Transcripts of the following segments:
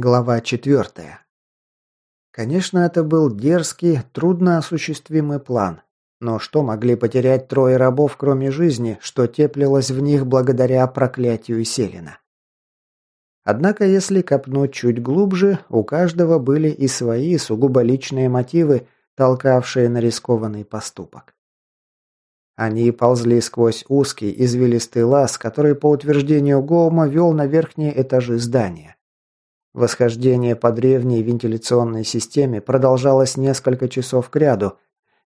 Глава четвертая. Конечно, это был дерзкий, трудноосуществимый план. Но что могли потерять трое рабов, кроме жизни, что теплилось в них благодаря проклятию Селина? Однако, если копнуть чуть глубже, у каждого были и свои сугубо личные мотивы, толкавшие на рискованный поступок. Они ползли сквозь узкий извилистый лаз, который, по утверждению Гоума, вел на верхние этажи здания. Восхождение по древней вентиляционной системе продолжалось несколько часов кряду,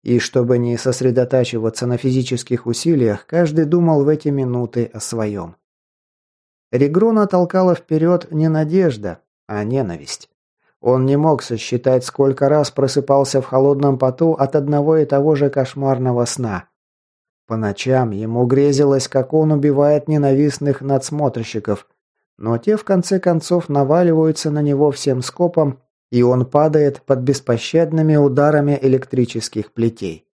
и чтобы не сосредотачиваться на физических усилиях, каждый думал в эти минуты о своем. Регрона толкала вперед не надежда, а ненависть. Он не мог сосчитать, сколько раз просыпался в холодном поту от одного и того же кошмарного сна. По ночам ему грезилось, как он убивает ненавистных надсмотрщиков – но те в конце концов наваливаются на него всем скопом, и он падает под беспощадными ударами электрических плетей.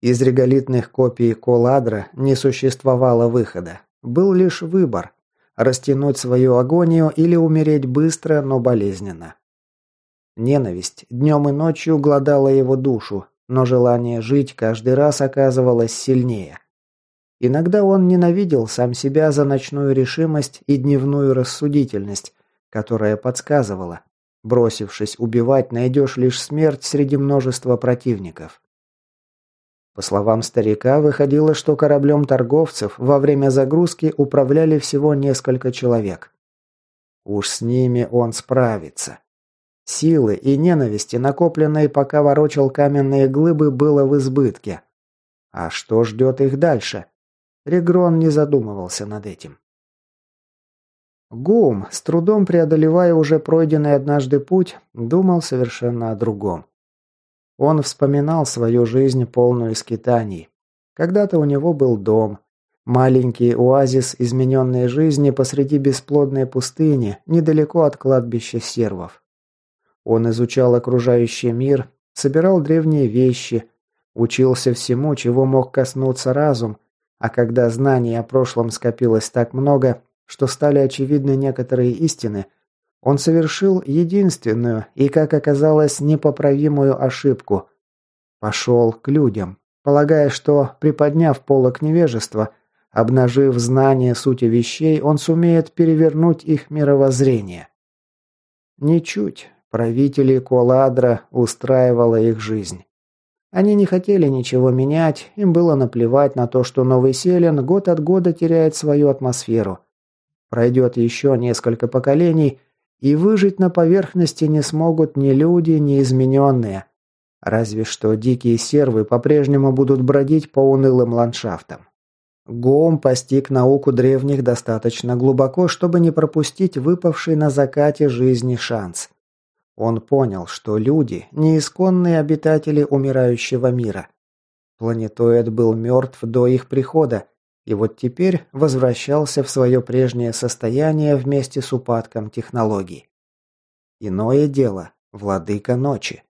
Из реголитных копий Коладра не существовало выхода. Был лишь выбор – растянуть свою агонию или умереть быстро, но болезненно. Ненависть днем и ночью гладала его душу, но желание жить каждый раз оказывалось сильнее. Иногда он ненавидел сам себя за ночную решимость и дневную рассудительность, которая подсказывала, бросившись убивать, найдешь лишь смерть среди множества противников. По словам старика, выходило, что кораблем торговцев во время загрузки управляли всего несколько человек. Уж с ними он справится. Силы и ненависти, накопленные пока ворочал каменные глыбы, было в избытке. А что ждет их дальше? Регрон не задумывался над этим. Гум, с трудом преодолевая уже пройденный однажды путь, думал совершенно о другом. Он вспоминал свою жизнь полную скитаний. Когда-то у него был дом, маленький оазис измененной жизни посреди бесплодной пустыни, недалеко от кладбища сервов. Он изучал окружающий мир, собирал древние вещи, учился всему, чего мог коснуться разум, а когда знаний о прошлом скопилось так много, что стали очевидны некоторые истины, он совершил единственную и, как оказалось, непоправимую ошибку. Пошел к людям, полагая, что, приподняв полок невежества, обнажив знание сути вещей, он сумеет перевернуть их мировоззрение. Ничуть. Правители Коладра устраивала их жизнь. Они не хотели ничего менять, им было наплевать на то, что Новый Селен год от года теряет свою атмосферу. Пройдет еще несколько поколений, и выжить на поверхности не смогут ни люди, ни измененные. Разве что дикие сервы по-прежнему будут бродить по унылым ландшафтам. Гоум постиг науку древних достаточно глубоко, чтобы не пропустить выпавший на закате жизни шанс. Он понял, что люди – не исконные обитатели умирающего мира. Планетоид был мертв до их прихода, и вот теперь возвращался в свое прежнее состояние вместе с упадком технологий. Иное дело – владыка ночи.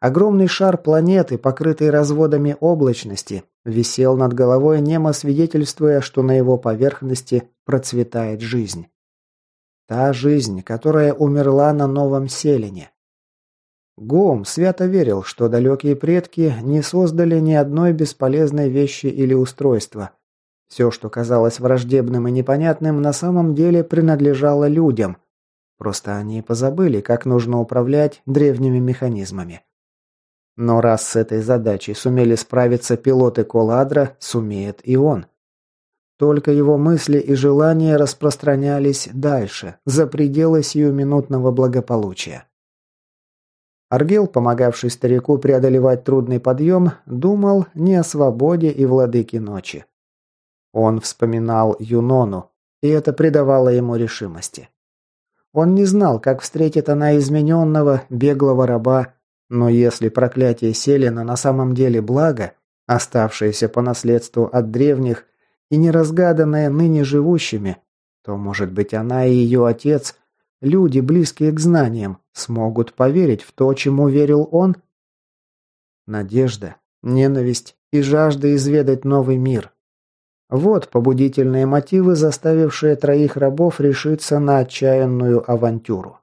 Огромный шар планеты, покрытый разводами облачности, висел над головой, немо свидетельствуя, что на его поверхности процветает жизнь. Та жизнь, которая умерла на новом селине. Гом свято верил, что далекие предки не создали ни одной бесполезной вещи или устройства. Все, что казалось враждебным и непонятным, на самом деле принадлежало людям. Просто они позабыли, как нужно управлять древними механизмами. Но раз с этой задачей сумели справиться пилоты Коладра, сумеет и он. Только его мысли и желания распространялись дальше, за пределы сиюминутного благополучия. Аргел, помогавший старику преодолевать трудный подъем, думал не о свободе и владыке ночи. Он вспоминал Юнону, и это придавало ему решимости. Он не знал, как встретит она измененного, беглого раба, но если проклятие Селена на самом деле благо, оставшееся по наследству от древних, и неразгаданная ныне живущими, то, может быть, она и ее отец, люди, близкие к знаниям, смогут поверить в то, чему верил он? Надежда, ненависть и жажда изведать новый мир. Вот побудительные мотивы, заставившие троих рабов решиться на отчаянную авантюру.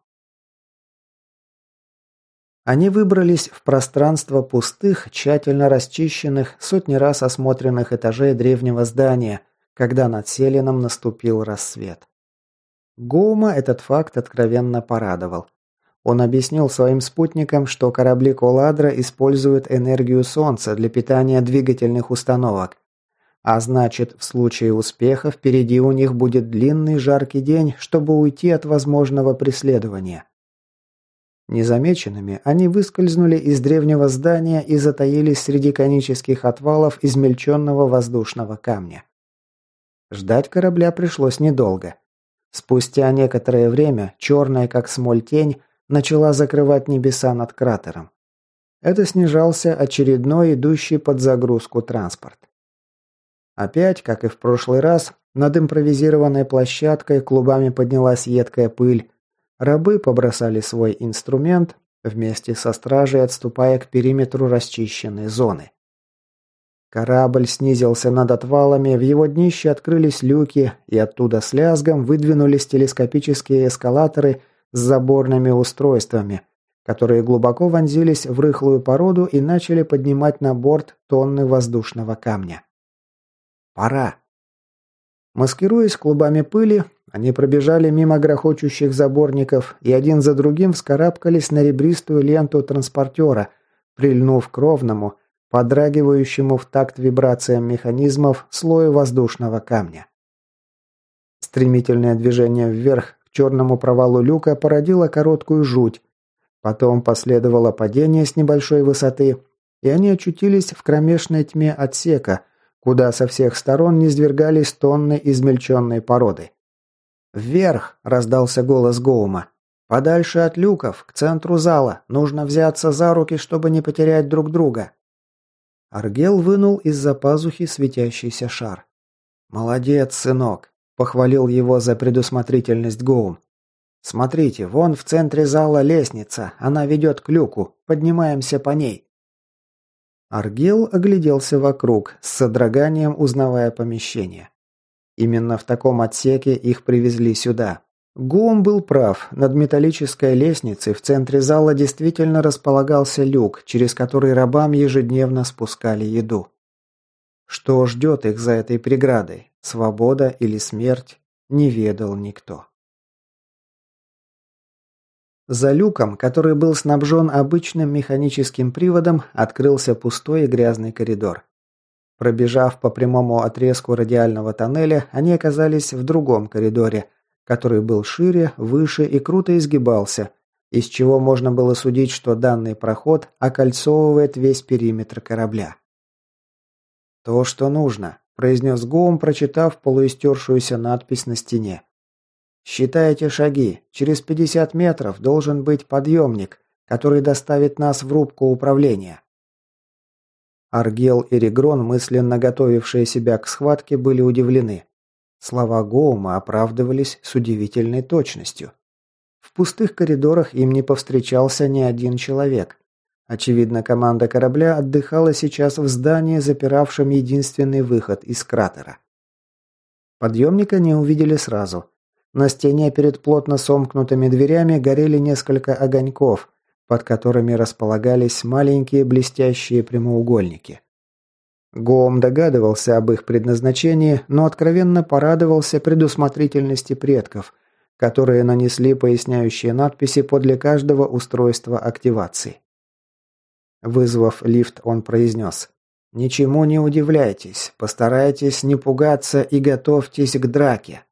Они выбрались в пространство пустых, тщательно расчищенных, сотни раз осмотренных этажей древнего здания, когда над Селином наступил рассвет. Гоума этот факт откровенно порадовал. Он объяснил своим спутникам, что корабли Коладра используют энергию Солнца для питания двигательных установок. А значит, в случае успеха впереди у них будет длинный жаркий день, чтобы уйти от возможного преследования. Незамеченными они выскользнули из древнего здания и затаились среди конических отвалов измельченного воздушного камня. Ждать корабля пришлось недолго. Спустя некоторое время черная, как смоль тень, начала закрывать небеса над кратером. Это снижался очередной идущий под загрузку транспорт. Опять, как и в прошлый раз, над импровизированной площадкой клубами поднялась едкая пыль, Рабы побросали свой инструмент, вместе со стражей отступая к периметру расчищенной зоны. Корабль снизился над отвалами, в его днище открылись люки, и оттуда с лязгом выдвинулись телескопические эскалаторы с заборными устройствами, которые глубоко вонзились в рыхлую породу и начали поднимать на борт тонны воздушного камня. «Пора!» Маскируясь клубами пыли, они пробежали мимо грохочущих заборников и один за другим вскарабкались на ребристую ленту транспортера, прильнув к ровному, подрагивающему в такт вибрациям механизмов слою воздушного камня. Стремительное движение вверх к черному провалу люка породило короткую жуть. Потом последовало падение с небольшой высоты, и они очутились в кромешной тьме отсека, куда со всех сторон низвергались тонны измельченной породы. «Вверх!» – раздался голос Гоума. «Подальше от люков, к центру зала. Нужно взяться за руки, чтобы не потерять друг друга». Аргел вынул из-за пазухи светящийся шар. «Молодец, сынок!» – похвалил его за предусмотрительность Гоум. «Смотрите, вон в центре зала лестница. Она ведет к люку. Поднимаемся по ней». Аргел огляделся вокруг, с содроганием узнавая помещение. Именно в таком отсеке их привезли сюда. Гум был прав. Над металлической лестницей в центре зала действительно располагался люк, через который рабам ежедневно спускали еду. Что ждет их за этой преградой? Свобода или смерть? Не ведал никто. За люком, который был снабжен обычным механическим приводом, открылся пустой и грязный коридор. Пробежав по прямому отрезку радиального тоннеля, они оказались в другом коридоре, который был шире, выше и круто изгибался, из чего можно было судить, что данный проход окольцовывает весь периметр корабля. «То, что нужно», – произнес Гоум, прочитав полуистершуюся надпись на стене. «Считайте шаги. Через 50 метров должен быть подъемник, который доставит нас в рубку управления». Аргел и Регрон, мысленно готовившие себя к схватке, были удивлены. Слова Гоума оправдывались с удивительной точностью. В пустых коридорах им не повстречался ни один человек. Очевидно, команда корабля отдыхала сейчас в здании, запиравшем единственный выход из кратера. Подъемника не увидели сразу. На стене перед плотно сомкнутыми дверями горели несколько огоньков, под которыми располагались маленькие блестящие прямоугольники. Гоум догадывался об их предназначении, но откровенно порадовался предусмотрительности предков, которые нанесли поясняющие надписи подле каждого устройства активации. Вызвав лифт, он произнес «Ничему не удивляйтесь, постарайтесь не пугаться и готовьтесь к драке».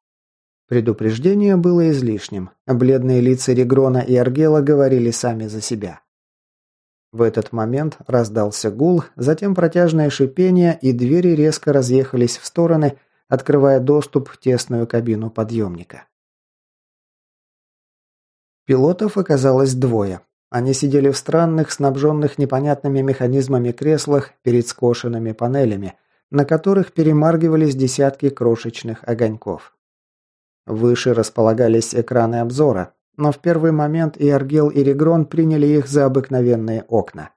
Предупреждение было излишним. Бледные лица Регрона и Аргела говорили сами за себя. В этот момент раздался гул, затем протяжное шипение, и двери резко разъехались в стороны, открывая доступ в тесную кабину подъемника. Пилотов оказалось двое. Они сидели в странных, снабженных непонятными механизмами креслах перед скошенными панелями, на которых перемаргивались десятки крошечных огоньков. Выше располагались экраны обзора, но в первый момент и Аргел, и Регрон приняли их за обыкновенные окна.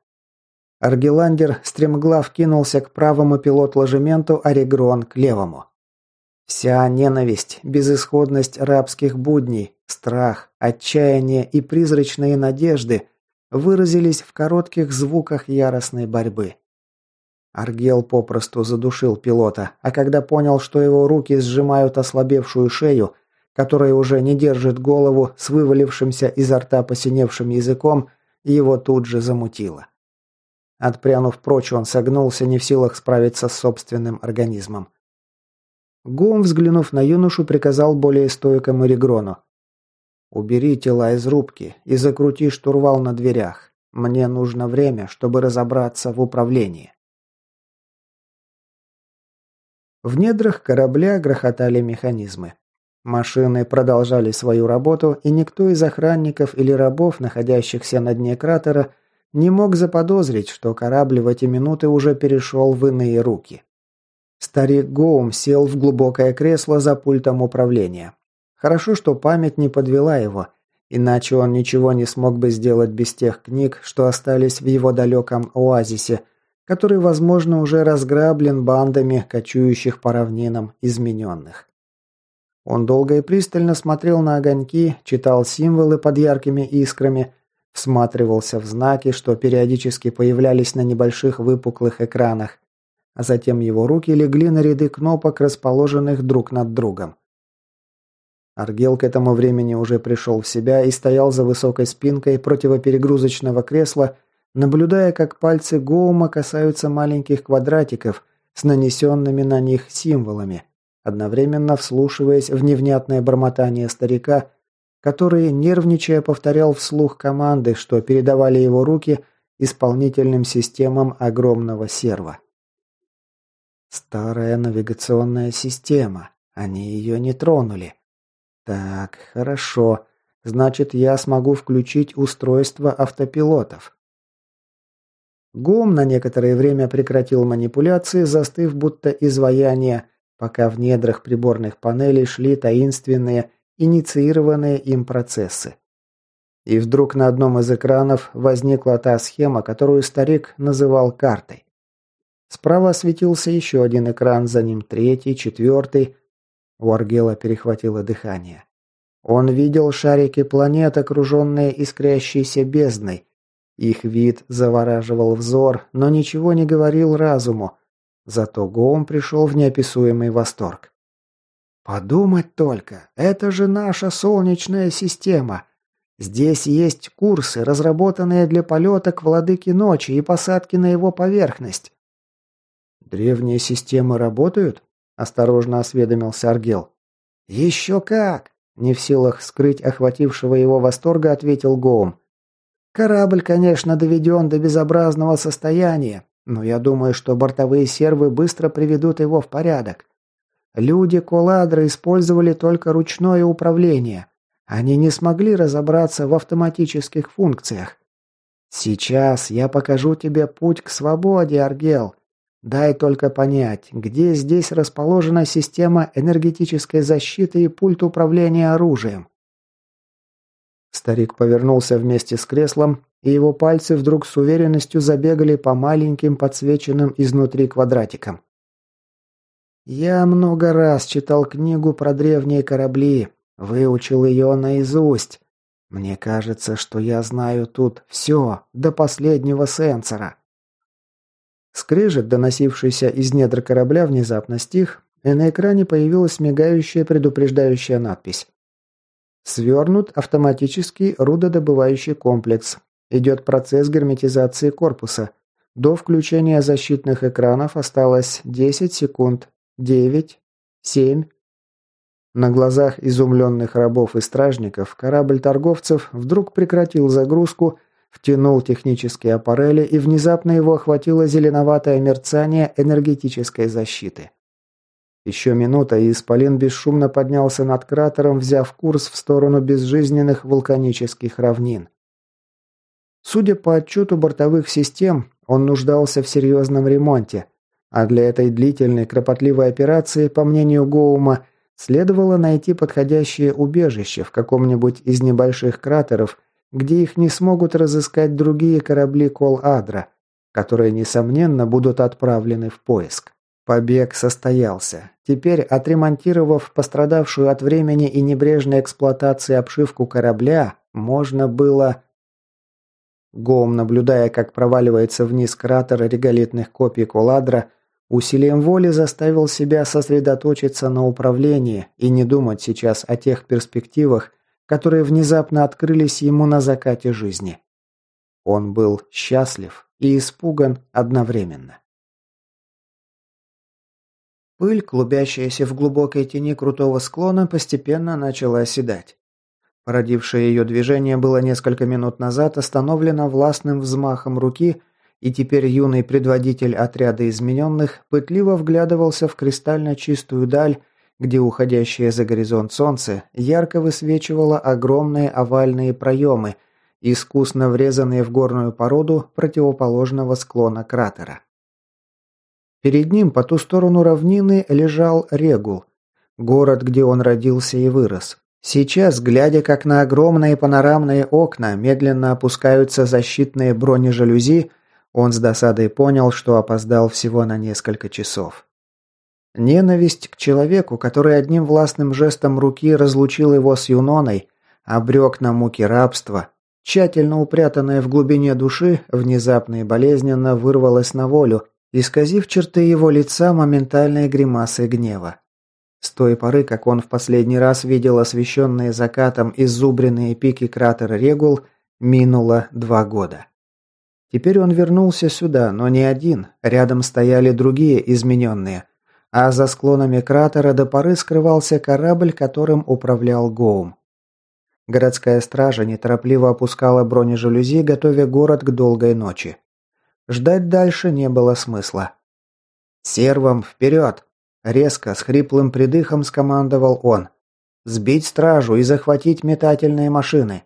Аргеландер стремглав кинулся к правому пилот-ложементу, а Регрон – к левому. Вся ненависть, безысходность рабских будней, страх, отчаяние и призрачные надежды выразились в коротких звуках яростной борьбы. Аргел попросту задушил пилота, а когда понял, что его руки сжимают ослабевшую шею, которая уже не держит голову с вывалившимся изо рта посиневшим языком, его тут же замутило. Отпрянув прочь, он согнулся, не в силах справиться с собственным организмом. Гум, взглянув на юношу, приказал более стойкому Регрону. «Убери тела из рубки и закрути штурвал на дверях. Мне нужно время, чтобы разобраться в управлении». В недрах корабля грохотали механизмы. Машины продолжали свою работу, и никто из охранников или рабов, находящихся на дне кратера, не мог заподозрить, что корабль в эти минуты уже перешел в иные руки. Старик Гоум сел в глубокое кресло за пультом управления. Хорошо, что память не подвела его, иначе он ничего не смог бы сделать без тех книг, что остались в его далеком оазисе, который, возможно, уже разграблен бандами, кочующих по равнинам измененных. Он долго и пристально смотрел на огоньки, читал символы под яркими искрами, всматривался в знаки, что периодически появлялись на небольших выпуклых экранах, а затем его руки легли на ряды кнопок, расположенных друг над другом. Аргел к этому времени уже пришел в себя и стоял за высокой спинкой противоперегрузочного кресла, наблюдая, как пальцы Гоума касаются маленьких квадратиков с нанесенными на них символами, одновременно вслушиваясь в невнятное бормотание старика, который, нервничая, повторял вслух команды, что передавали его руки исполнительным системам огромного серва. Старая навигационная система. Они ее не тронули. Так, хорошо. Значит, я смогу включить устройство автопилотов. Гум на некоторое время прекратил манипуляции, застыв будто изваяние, пока в недрах приборных панелей шли таинственные, инициированные им процессы. И вдруг на одном из экранов возникла та схема, которую старик называл картой. Справа осветился еще один экран, за ним третий, четвертый. У Аргела перехватило дыхание. Он видел шарики планет, окруженные искрящейся бездной, их вид завораживал взор, но ничего не говорил разуму. Зато Гоум пришел в неописуемый восторг. «Подумать только, это же наша Солнечная система. Здесь есть курсы, разработанные для полета к Владыке Ночи и посадки на его поверхность». «Древние системы работают?» – осторожно осведомился Аргел. «Еще как!» – не в силах скрыть охватившего его восторга, ответил Гоум. Корабль, конечно, доведен до безобразного состояния, но я думаю, что бортовые сервы быстро приведут его в порядок. Люди Коладра использовали только ручное управление. Они не смогли разобраться в автоматических функциях. Сейчас я покажу тебе путь к свободе, Аргел. Дай только понять, где здесь расположена система энергетической защиты и пульт управления оружием. Старик повернулся вместе с креслом, и его пальцы вдруг с уверенностью забегали по маленьким подсвеченным изнутри квадратикам. «Я много раз читал книгу про древние корабли, выучил ее наизусть. Мне кажется, что я знаю тут все, до последнего сенсора». Скрежет, доносившийся из недр корабля, внезапно стих, и на экране появилась мигающая предупреждающая надпись. Свернут автоматический рудодобывающий комплекс. Идет процесс герметизации корпуса. До включения защитных экранов осталось 10 секунд. 9, 7. На глазах изумленных рабов и стражников корабль торговцев вдруг прекратил загрузку, втянул технические аппарели и внезапно его охватило зеленоватое мерцание энергетической защиты. Еще минута, и Исполин бесшумно поднялся над кратером, взяв курс в сторону безжизненных вулканических равнин. Судя по отчету бортовых систем, он нуждался в серьезном ремонте, а для этой длительной, кропотливой операции, по мнению Гоума, следовало найти подходящее убежище в каком-нибудь из небольших кратеров, где их не смогут разыскать другие корабли Кол-Адра, которые, несомненно, будут отправлены в поиск. Побег состоялся. Теперь, отремонтировав пострадавшую от времени и небрежной эксплуатации обшивку корабля, можно было... Гом, наблюдая, как проваливается вниз кратер реголитных копий Куладра, усилием воли заставил себя сосредоточиться на управлении и не думать сейчас о тех перспективах, которые внезапно открылись ему на закате жизни. Он был счастлив и испуган одновременно. Пыль, клубящаяся в глубокой тени крутого склона, постепенно начала оседать. Породившее ее движение было несколько минут назад остановлено властным взмахом руки, и теперь юный предводитель отряда измененных пытливо вглядывался в кристально чистую даль, где уходящее за горизонт солнце ярко высвечивало огромные овальные проемы, искусно врезанные в горную породу противоположного склона кратера. Перед ним по ту сторону равнины лежал Регул, город, где он родился и вырос. Сейчас, глядя, как на огромные панорамные окна медленно опускаются защитные бронежалюзи, он с досадой понял, что опоздал всего на несколько часов. Ненависть к человеку, который одним властным жестом руки разлучил его с Юноной, обрек на муки рабства, тщательно упрятанная в глубине души, внезапно и болезненно вырвалась на волю, исказив черты его лица моментальной гримасой гнева. С той поры, как он в последний раз видел освещенные закатом иззубренные пики кратера Регул, минуло два года. Теперь он вернулся сюда, но не один, рядом стояли другие измененные, а за склонами кратера до поры скрывался корабль, которым управлял Гоум. Городская стража неторопливо опускала бронежалюзи, готовя город к долгой ночи. Ждать дальше не было смысла. «Сервом вперед!» – резко, с хриплым придыхом скомандовал он. «Сбить стражу и захватить метательные машины!»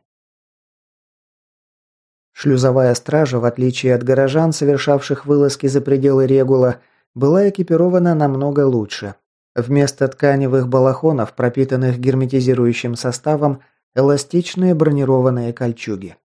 Шлюзовая стража, в отличие от горожан, совершавших вылазки за пределы регула, была экипирована намного лучше. Вместо тканевых балахонов, пропитанных герметизирующим составом, эластичные бронированные кольчуги.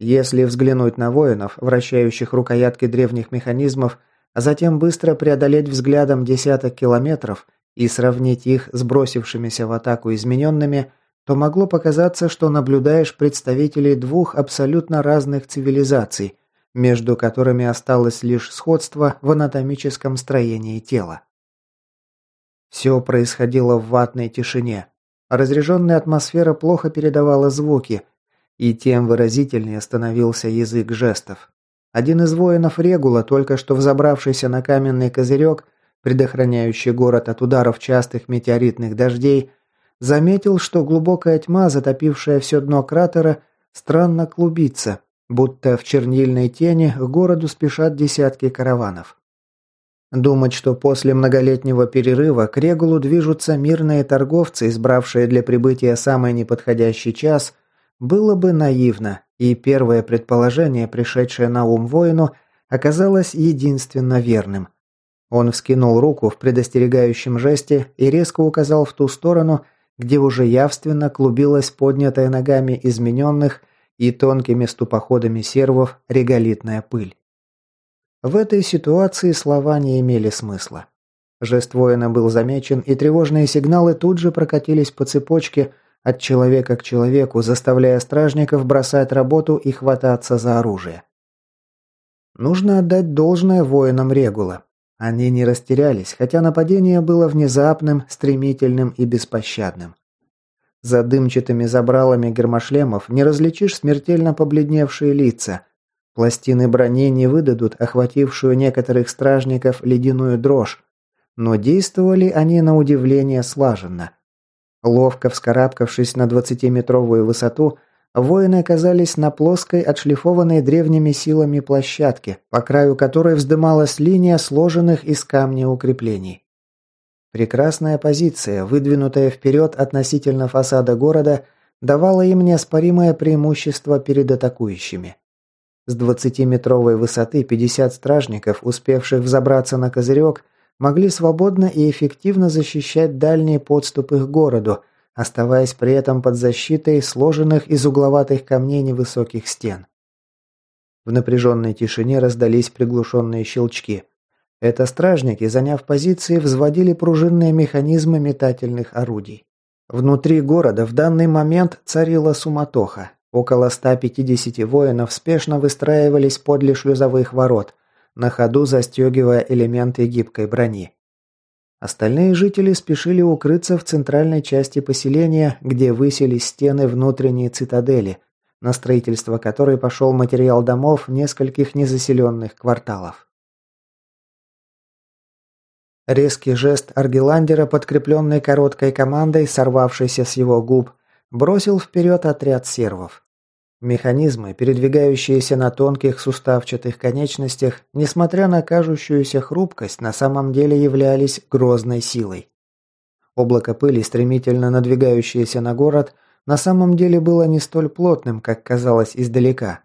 Если взглянуть на воинов, вращающих рукоятки древних механизмов, а затем быстро преодолеть взглядом десяток километров и сравнить их с бросившимися в атаку измененными, то могло показаться, что наблюдаешь представителей двух абсолютно разных цивилизаций, между которыми осталось лишь сходство в анатомическом строении тела. Все происходило в ватной тишине. Разряженная атмосфера плохо передавала звуки – и тем выразительнее становился язык жестов. Один из воинов Регула, только что взобравшийся на каменный козырек, предохраняющий город от ударов частых метеоритных дождей, заметил, что глубокая тьма, затопившая все дно кратера, странно клубится, будто в чернильной тени к городу спешат десятки караванов. Думать, что после многолетнего перерыва к Регулу движутся мирные торговцы, избравшие для прибытия самый неподходящий час – было бы наивно, и первое предположение, пришедшее на ум воину, оказалось единственно верным. Он вскинул руку в предостерегающем жесте и резко указал в ту сторону, где уже явственно клубилась поднятая ногами измененных и тонкими ступоходами сервов реголитная пыль. В этой ситуации слова не имели смысла. Жест воина был замечен, и тревожные сигналы тут же прокатились по цепочке – от человека к человеку, заставляя стражников бросать работу и хвататься за оружие. Нужно отдать должное воинам Регула. Они не растерялись, хотя нападение было внезапным, стремительным и беспощадным. За дымчатыми забралами гермошлемов не различишь смертельно побледневшие лица. Пластины брони не выдадут охватившую некоторых стражников ледяную дрожь, но действовали они на удивление слаженно. Ловко вскарабкавшись на 20-метровую высоту, воины оказались на плоской, отшлифованной древними силами площадке, по краю которой вздымалась линия сложенных из камня укреплений. Прекрасная позиция, выдвинутая вперед относительно фасада города, давала им неоспоримое преимущество перед атакующими. С 20-метровой высоты 50 стражников, успевших взобраться на козырек, могли свободно и эффективно защищать дальние подступы к городу, оставаясь при этом под защитой сложенных из угловатых камней невысоких стен. В напряженной тишине раздались приглушенные щелчки. Это стражники, заняв позиции, взводили пружинные механизмы метательных орудий. Внутри города в данный момент царила суматоха. Около 150 воинов спешно выстраивались подле шлюзовых ворот, на ходу застегивая элементы гибкой брони. Остальные жители спешили укрыться в центральной части поселения, где высились стены внутренней цитадели, на строительство которой пошел материал домов нескольких незаселенных кварталов. Резкий жест Аргеландера, подкрепленный короткой командой, сорвавшейся с его губ, бросил вперед отряд сервов. Механизмы, передвигающиеся на тонких суставчатых конечностях, несмотря на кажущуюся хрупкость, на самом деле являлись грозной силой. Облако пыли, стремительно надвигающееся на город, на самом деле было не столь плотным, как казалось издалека.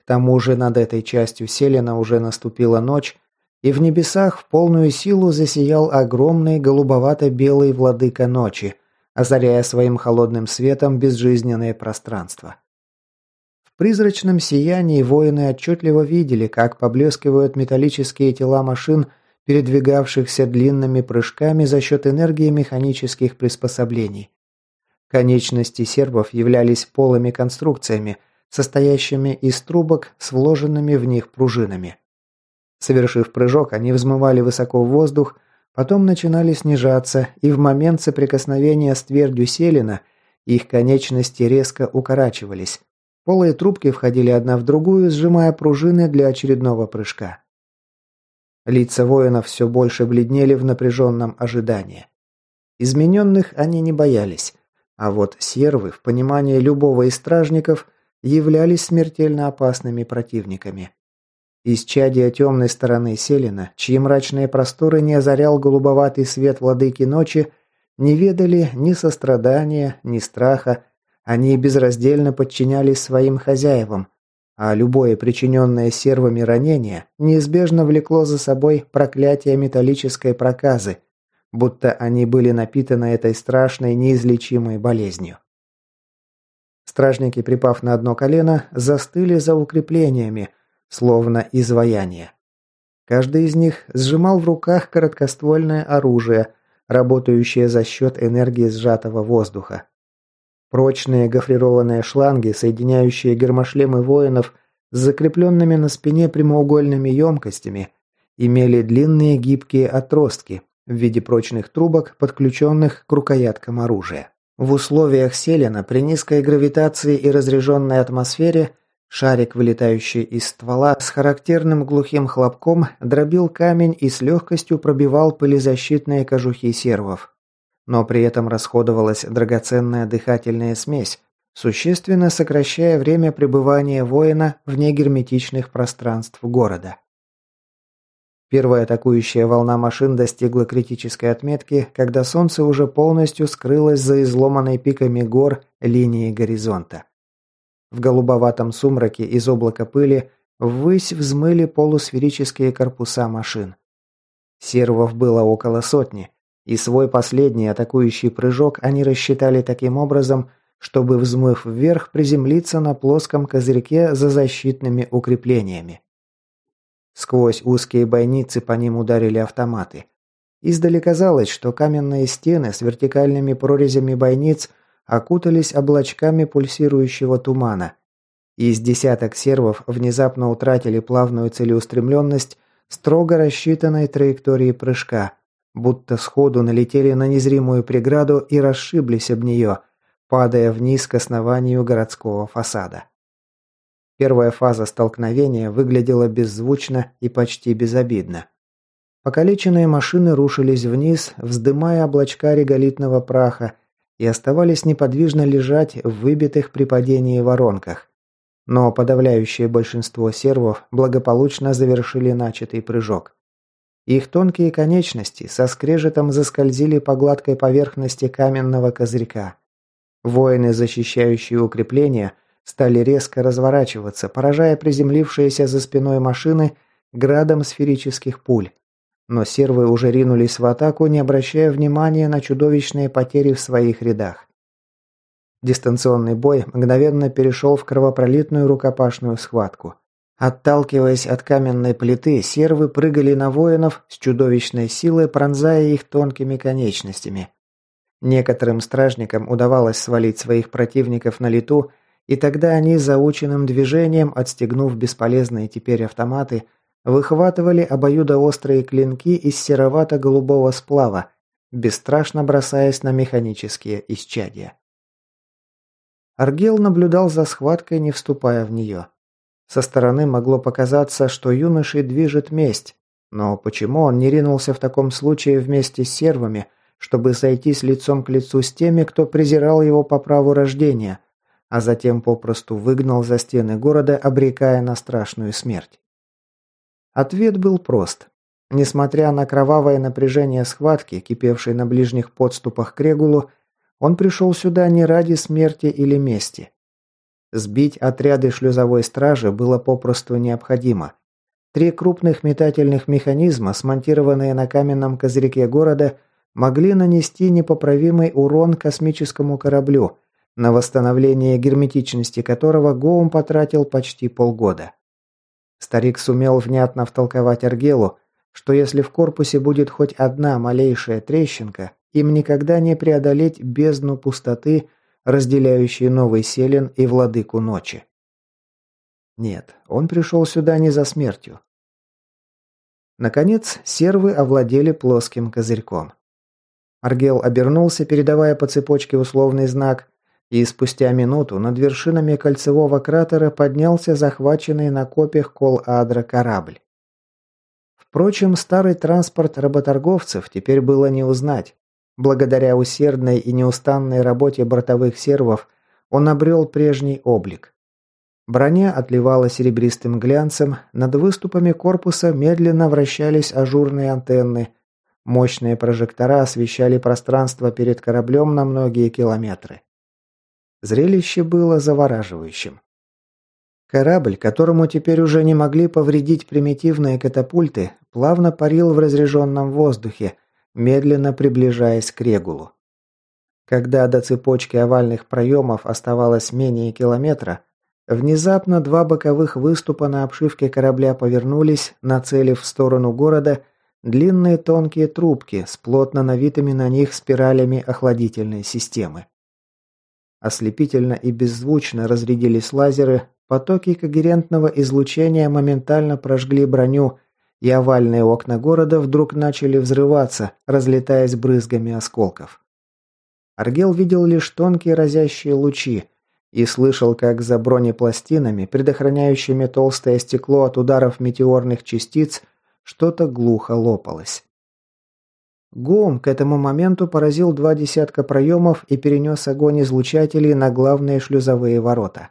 К тому же над этой частью Селена уже наступила ночь, и в небесах в полную силу засиял огромный голубовато-белый владыка ночи, озаряя своим холодным светом безжизненное пространство призрачном сиянии воины отчетливо видели, как поблескивают металлические тела машин, передвигавшихся длинными прыжками за счет энергии механических приспособлений. Конечности сербов являлись полыми конструкциями, состоящими из трубок с вложенными в них пружинами. Совершив прыжок, они взмывали высоко в воздух, потом начинали снижаться, и в момент соприкосновения с твердью селена их конечности резко укорачивались, Полые трубки входили одна в другую, сжимая пружины для очередного прыжка. Лица воинов все больше бледнели в напряженном ожидании. Измененных они не боялись, а вот сервы, в понимании любого из стражников, являлись смертельно опасными противниками. Из чадия темной стороны Селена, чьи мрачные просторы не озарял голубоватый свет владыки ночи, не ведали ни сострадания, ни страха, они безраздельно подчинялись своим хозяевам, а любое причиненное сервами ранение неизбежно влекло за собой проклятие металлической проказы, будто они были напитаны этой страшной неизлечимой болезнью. Стражники, припав на одно колено, застыли за укреплениями, словно изваяние. Каждый из них сжимал в руках короткоствольное оружие, работающее за счет энергии сжатого воздуха. Прочные гофрированные шланги, соединяющие гермошлемы воинов с закрепленными на спине прямоугольными емкостями, имели длинные гибкие отростки в виде прочных трубок, подключенных к рукояткам оружия. В условиях Селена при низкой гравитации и разряженной атмосфере шарик, вылетающий из ствола, с характерным глухим хлопком дробил камень и с легкостью пробивал пылезащитные кожухи сервов но при этом расходовалась драгоценная дыхательная смесь, существенно сокращая время пребывания воина вне герметичных пространств города. Первая атакующая волна машин достигла критической отметки, когда солнце уже полностью скрылось за изломанной пиками гор линии горизонта. В голубоватом сумраке из облака пыли ввысь взмыли полусферические корпуса машин. Сервов было около сотни, и свой последний атакующий прыжок они рассчитали таким образом, чтобы, взмыв вверх, приземлиться на плоском козырьке за защитными укреплениями. Сквозь узкие бойницы по ним ударили автоматы. Издали казалось, что каменные стены с вертикальными прорезями бойниц окутались облачками пульсирующего тумана. Из десяток сервов внезапно утратили плавную целеустремленность строго рассчитанной траектории прыжка – будто сходу налетели на незримую преграду и расшиблись об нее, падая вниз к основанию городского фасада. Первая фаза столкновения выглядела беззвучно и почти безобидно. Покалеченные машины рушились вниз, вздымая облачка реголитного праха, и оставались неподвижно лежать в выбитых при падении воронках. Но подавляющее большинство сервов благополучно завершили начатый прыжок. Их тонкие конечности со скрежетом заскользили по гладкой поверхности каменного козырька. Воины, защищающие укрепления, стали резко разворачиваться, поражая приземлившиеся за спиной машины градом сферических пуль. Но сервы уже ринулись в атаку, не обращая внимания на чудовищные потери в своих рядах. Дистанционный бой мгновенно перешел в кровопролитную рукопашную схватку. Отталкиваясь от каменной плиты, сервы прыгали на воинов с чудовищной силой, пронзая их тонкими конечностями. Некоторым стражникам удавалось свалить своих противников на лету, и тогда они заученным движением, отстегнув бесполезные теперь автоматы, выхватывали обоюдоострые клинки из серовато-голубого сплава, бесстрашно бросаясь на механические исчадия. Аргел наблюдал за схваткой, не вступая в нее. Со стороны могло показаться, что юношей движет месть. Но почему он не ринулся в таком случае вместе с сервами, чтобы сойтись лицом к лицу с теми, кто презирал его по праву рождения, а затем попросту выгнал за стены города, обрекая на страшную смерть? Ответ был прост. Несмотря на кровавое напряжение схватки, кипевшей на ближних подступах к Регулу, он пришел сюда не ради смерти или мести. Сбить отряды шлюзовой стражи было попросту необходимо. Три крупных метательных механизма, смонтированные на каменном козырьке города, могли нанести непоправимый урон космическому кораблю, на восстановление герметичности которого Гоум потратил почти полгода. Старик сумел внятно втолковать Аргелу, что если в корпусе будет хоть одна малейшая трещинка, им никогда не преодолеть бездну пустоты, разделяющей Новый Селен и Владыку Ночи. Нет, он пришел сюда не за смертью. Наконец, сервы овладели плоским козырьком. Аргел обернулся, передавая по цепочке условный знак, и спустя минуту над вершинами кольцевого кратера поднялся захваченный на копьях Кол-Адра корабль. Впрочем, старый транспорт работорговцев теперь было не узнать. Благодаря усердной и неустанной работе бортовых сервов он обрел прежний облик. Броня отливала серебристым глянцем, над выступами корпуса медленно вращались ажурные антенны, мощные прожектора освещали пространство перед кораблем на многие километры. Зрелище было завораживающим. Корабль, которому теперь уже не могли повредить примитивные катапульты, плавно парил в разреженном воздухе, медленно приближаясь к регулу. Когда до цепочки овальных проемов оставалось менее километра, внезапно два боковых выступа на обшивке корабля повернулись, нацелив в сторону города длинные тонкие трубки с плотно навитыми на них спиралями охладительной системы. Ослепительно и беззвучно разрядились лазеры, потоки когерентного излучения моментально прожгли броню и овальные окна города вдруг начали взрываться, разлетаясь брызгами осколков. Аргел видел лишь тонкие разящие лучи и слышал, как за бронепластинами, предохраняющими толстое стекло от ударов метеорных частиц, что-то глухо лопалось. Гум к этому моменту поразил два десятка проемов и перенес огонь излучателей на главные шлюзовые ворота.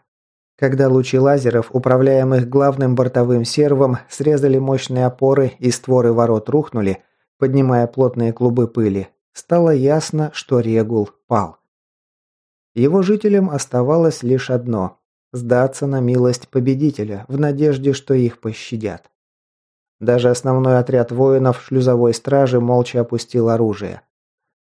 Когда лучи лазеров, управляемых главным бортовым сервом, срезали мощные опоры и створы ворот рухнули, поднимая плотные клубы пыли, стало ясно, что Регул пал. Его жителям оставалось лишь одно – сдаться на милость победителя, в надежде, что их пощадят. Даже основной отряд воинов шлюзовой стражи молча опустил оружие.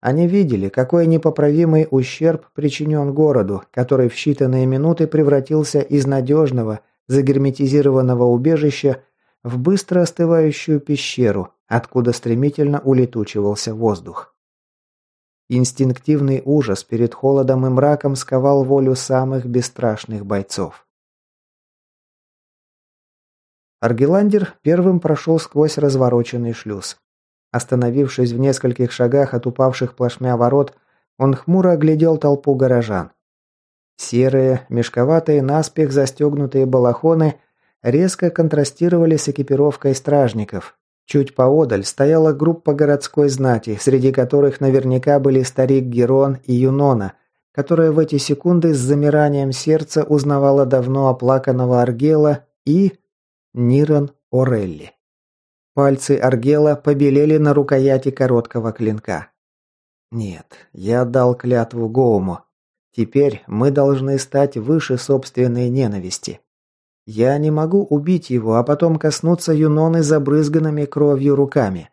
Они видели, какой непоправимый ущерб причинен городу, который в считанные минуты превратился из надежного, загерметизированного убежища в быстро остывающую пещеру, откуда стремительно улетучивался воздух. Инстинктивный ужас перед холодом и мраком сковал волю самых бесстрашных бойцов. Аргеландер первым прошел сквозь развороченный шлюз. Остановившись в нескольких шагах от упавших плашмя ворот, он хмуро оглядел толпу горожан. Серые, мешковатые, наспех застегнутые балахоны резко контрастировали с экипировкой стражников. Чуть поодаль стояла группа городской знати, среди которых наверняка были старик Герон и Юнона, которая в эти секунды с замиранием сердца узнавала давно оплаканного Аргела и... Ниран Орелли. Пальцы Аргела побелели на рукояти короткого клинка. Нет, я дал клятву Гоуму. Теперь мы должны стать выше собственной ненависти. Я не могу убить его, а потом коснуться Юноны забрызганными кровью руками.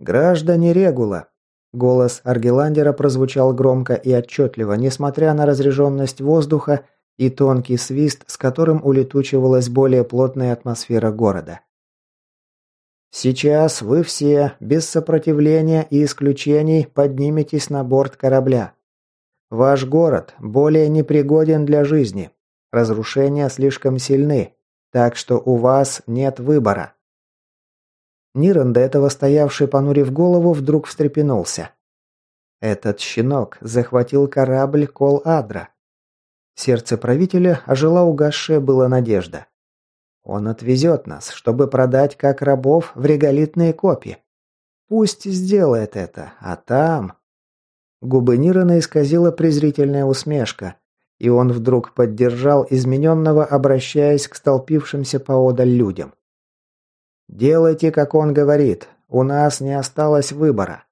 «Граждане Регула!» Голос Аргеландера прозвучал громко и отчетливо, несмотря на разреженность воздуха и тонкий свист, с которым улетучивалась более плотная атмосфера города. Сейчас вы все, без сопротивления и исключений, подниметесь на борт корабля. Ваш город более непригоден для жизни. Разрушения слишком сильны, так что у вас нет выбора. Ниран, до этого стоявший понурив голову, вдруг встрепенулся. Этот щенок захватил корабль Кол-Адра. Сердце правителя ожила угасшая была надежда. Он отвезет нас, чтобы продать как рабов в реголитные копии. Пусть сделает это, а там... Губы Нирана исказила презрительная усмешка, и он вдруг поддержал измененного, обращаясь к столпившимся поодаль людям. «Делайте, как он говорит. У нас не осталось выбора.